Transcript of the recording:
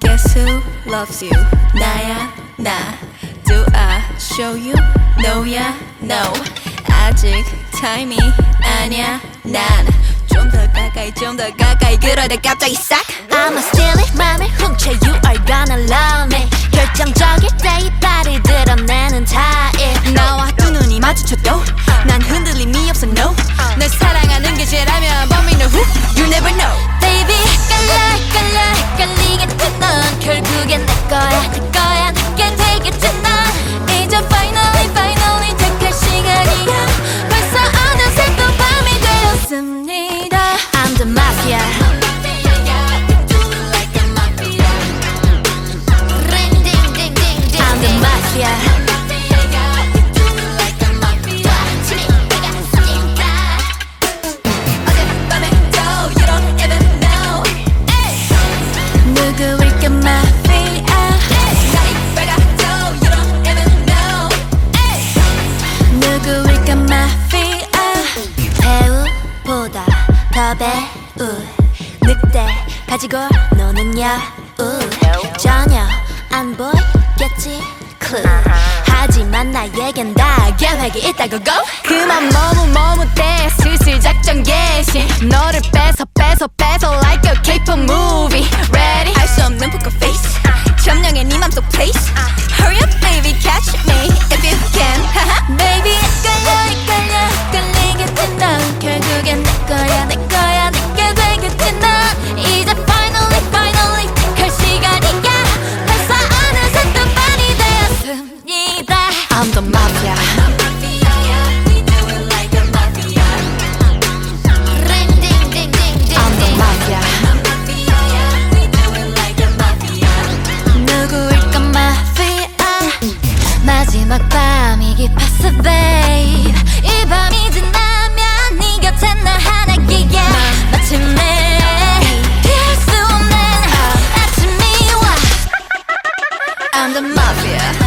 Guess who loves you? 나야 나 Do I show you? No야 no 아직 타임이 아니야 난좀 더 가까이 좀 더 가까이 그러다 갑자기 싹 I'ma steal 거야 내 거야 내게 되겠지 넌 이제 finally finally 택할 시간이야 벌써 어느새 또 밤이 되었습니다 I'm the mafia I'm the mafia 어젯밤에도 You don't even know 누구일까 mafia 누구일까 mafia 배우보다 더 배우 늑대 가지고 노는 여우. 전혀 안 보이겠지? Clue. 하지만 나에겐 다 계획이 있다고 go. 그만 머뭇머뭇 마지막 밤이 깊었어 babe 이 밤이 지나면 네 곁에 나 하나기에 마침내 피할 수 없는 아침이 와 I'm the mafia